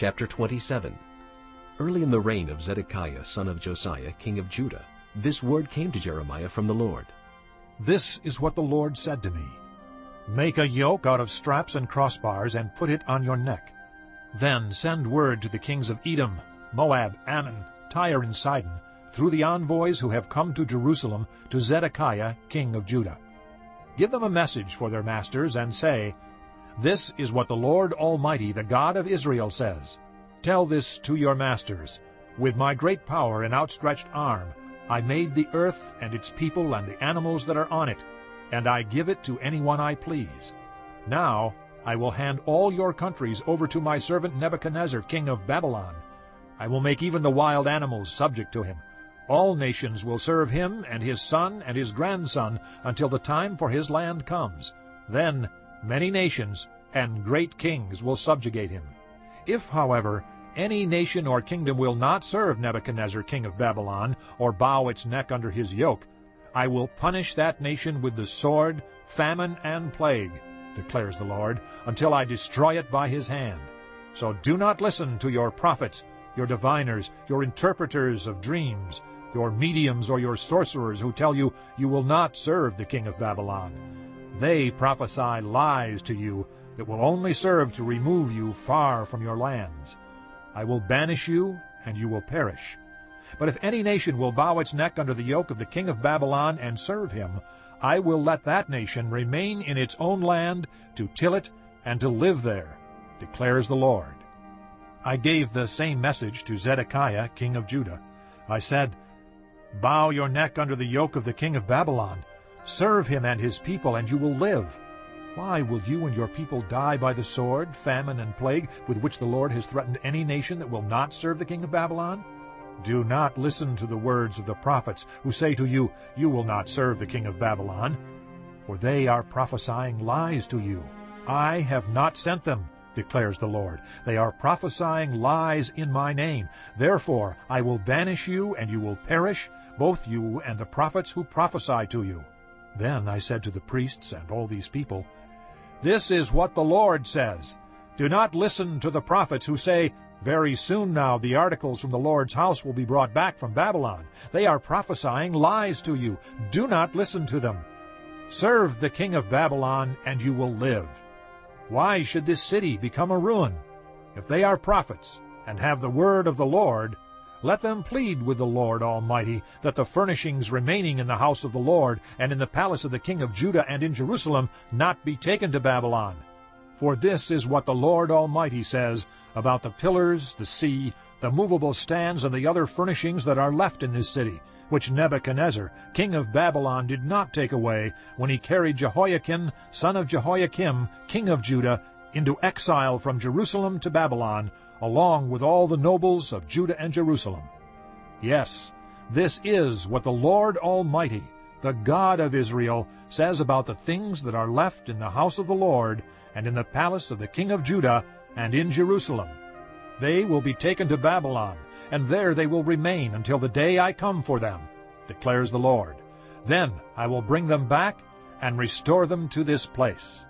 Chapter 27 Early in the reign of Zedekiah son of Josiah, king of Judah, this word came to Jeremiah from the Lord. This is what the Lord said to me. Make a yoke out of straps and crossbars and put it on your neck. Then send word to the kings of Edom, Moab, Ammon, Tyre, and Sidon, through the envoys who have come to Jerusalem to Zedekiah, king of Judah. Give them a message for their masters, and say, This is what the Lord Almighty, the God of Israel, says. Tell this to your masters. With my great power and outstretched arm, I made the earth and its people and the animals that are on it, and I give it to anyone I please. Now I will hand all your countries over to my servant Nebuchadnezzar, king of Babylon. I will make even the wild animals subject to him. All nations will serve him and his son and his grandson until the time for his land comes. Then many nations and great kings will subjugate him. If, however, any nation or kingdom will not serve Nebuchadnezzar king of Babylon, or bow its neck under his yoke, I will punish that nation with the sword, famine, and plague, declares the Lord, until I destroy it by his hand. So do not listen to your prophets, your diviners, your interpreters of dreams, your mediums or your sorcerers who tell you you will not serve the king of Babylon. They prophesy lies to you that will only serve to remove you far from your lands. I will banish you, and you will perish. But if any nation will bow its neck under the yoke of the king of Babylon and serve him, I will let that nation remain in its own land to till it and to live there, declares the Lord. I gave the same message to Zedekiah, king of Judah. I said, Bow your neck under the yoke of the king of Babylon. Serve him and his people, and you will live. Why will you and your people die by the sword, famine, and plague with which the Lord has threatened any nation that will not serve the king of Babylon? Do not listen to the words of the prophets who say to you, You will not serve the king of Babylon. For they are prophesying lies to you. I have not sent them, declares the Lord. They are prophesying lies in my name. Therefore I will banish you, and you will perish, both you and the prophets who prophesy to you. Then I said to the priests and all these people, this is what the Lord says. Do not listen to the prophets who say, Very soon now the articles from the Lord's house will be brought back from Babylon. They are prophesying lies to you. Do not listen to them. Serve the king of Babylon, and you will live. Why should this city become a ruin? If they are prophets, and have the word of the Lord, let them plead with the Lord Almighty that the furnishings remaining in the house of the Lord and in the palace of the king of Judah and in Jerusalem not be taken to Babylon. For this is what the Lord Almighty says about the pillars, the sea, the movable stands, and the other furnishings that are left in this city, which Nebuchadnezzar, king of Babylon, did not take away when he carried Jehoiachin, son of Jehoiakim, king of Judah, into exile from Jerusalem to Babylon, along with all the nobles of Judah and Jerusalem. Yes, this is what the Lord Almighty, the God of Israel, says about the things that are left in the house of the Lord, and in the palace of the king of Judah, and in Jerusalem. They will be taken to Babylon, and there they will remain until the day I come for them, declares the Lord. Then I will bring them back and restore them to this place.